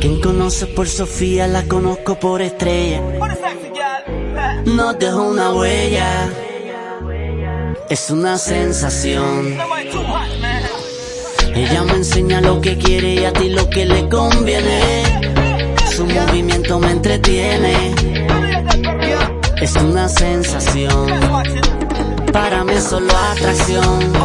Quien conoce por Sofía la conozco por estrella. No dejo una huella. Es una sensación. Ella me enseña lo que quiere y a ti lo que le conviene. Su movimiento me entretiene. Es una sensación. Para mí es solo atracción.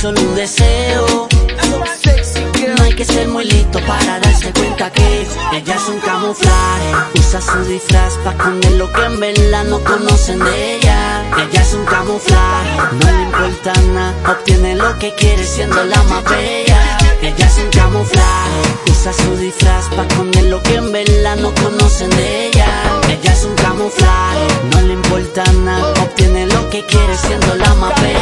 Solo un deseo. No hay que ser muy listo para darse cuenta que ella es un camuflaje. Usa su disfraz para esconder lo que en verdad no conocen de ella. Ella es un camuflaje, no le importa nada. Obtiene lo que quiere siendo la más bella. Ella es un camuflaje, usa su disfraz para esconder lo que en verdad no conocen de ella. Ella es un camuflaje, no le importa nada. Obtiene lo que quiere siendo la más bella.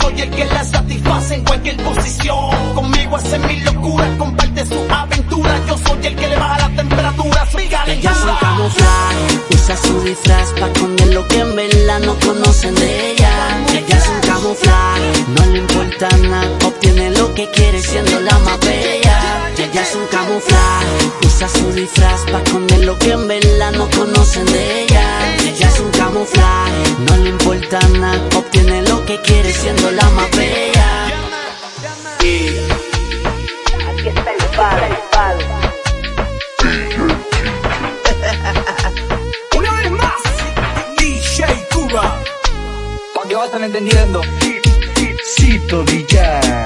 Soy el que la satisface en cualquier posición. Conmigo hace mi locura, comparte su aventura. Yo soy el que le baja la temperatura, Ella un calentura. camuflaje, usa su disfraz para esconder lo que en verdad no conocen de ella. Ella es un camuflaje, no le importa nada, obtiene lo que quiere siendo la más bella. Ella es un camuflaje, usa su disfraz para esconder lo que en verdad no conocen de ella. Ella es un camuflaje, no le importa nada, obtiene siendo la más bella. Aquí está el palo. Una vez más, DJ Cuba. Pa' que vayan entendiendo. Cito DJ.